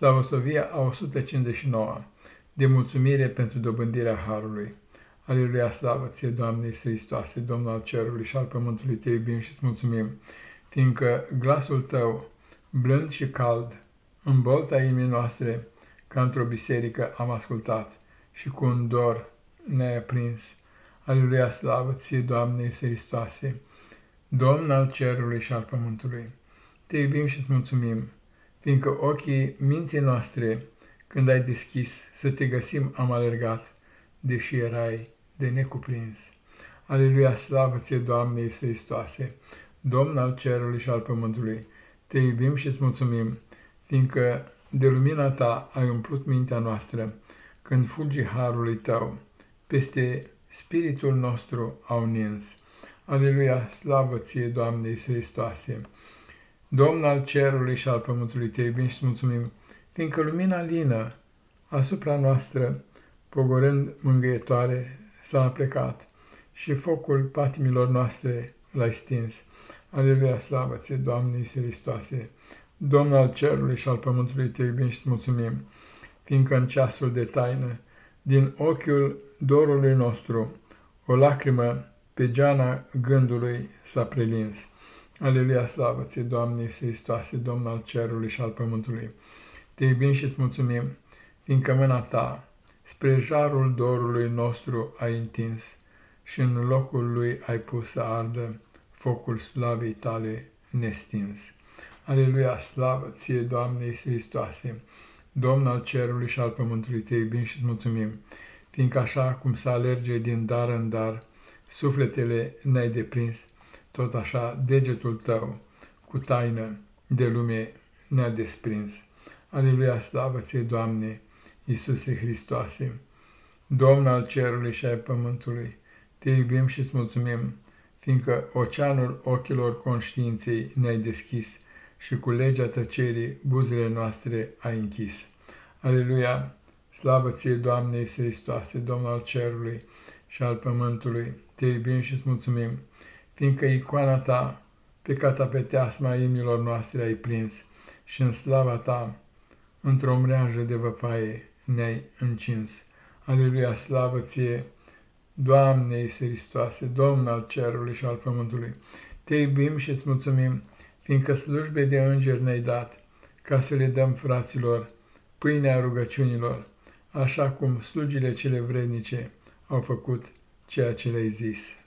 Slavosovia a 159 de mulțumire pentru dobândirea Harului. Aleluia, slavă ție, Doamne Iisus Hristoase, Domnul al cerului și al pământului, te iubim și îți mulțumim, fiindcă glasul tău, blând și cald, în bolta inimii noastre, ca într-o biserică am ascultat și cu un dor ne-ai aprins. Aleluia, slavă ție, Doamne Iisus Hristoase, Domn al cerului și al pământului, te iubim și îți mulțumim, fiindcă ochii minții noastre, când ai deschis, să te găsim am alergat, deși erai de necuprins. Aleluia, slavă ție, Doamne Iisus Hristoase, Domn al cerului și al pământului, te iubim și îți mulțumim, fiindcă de lumina ta ai umplut mintea noastră, când fulgi harului tău, peste spiritul nostru au nins. Aleluia, slavă ție, Doamne Iisus Hristoase, Domn al cerului și al pământului, te iubim și mulțumim, fiindcă lumina lină asupra noastră, pogorând mângâietoare, s-a plecat și focul patimilor noastre l-ai stins. Aleluia, slavă ție, Doamne Iisus Hristoase, Domn al cerului și al pământului, te iubim și mulțumim, fiindcă în ceasul de taină, din ochiul dorului nostru, o lacrimă pe geana gândului s-a prelins. Aleluia, slavă ție, Doamne Iisus Hristoase, Domn al cerului și al pământului. Te iubim și îți mulțumim, fiindcă mâna ta spre jarul dorului nostru ai întins și în locul lui ai pus să ardă focul slavei tale nestins. Aleluia, slavă ție, Doamne Iisus Hristoase, Domn al cerului și al pământului, te iubim și îți mulțumim, fiindcă așa cum să alerge din dar în dar, sufletele ne-ai deprins, tot așa degetul tău, cu taină de lume, ne-a desprins. Aleluia, slavă ție, Doamne, Iisuse Hristoase, Domn al cerului și ai pământului, te iubim și îți mulțumim, fiindcă oceanul ochilor conștiinței ne-ai deschis și cu legea tăcerii buzele noastre ai închis. Aleluia, slavă ție, Doamne Iisus Hristoase, Domn al cerului și al pământului, te iubim și îți mulțumim, fiindcă icoana ta pe catapeteasma inimilor noastre ai prins și în slava ta, într-o mreajă de văpaie, ne-ai încins. Aleluia, slavă ție, Doamne Iisus Hristoase, Domn al cerului și al pământului, te iubim și îți mulțumim, fiindcă slujbe de îngeri ne-ai dat, ca să le dăm fraților pâinea rugăciunilor, așa cum slugile cele vrednice au făcut ceea ce le-ai zis.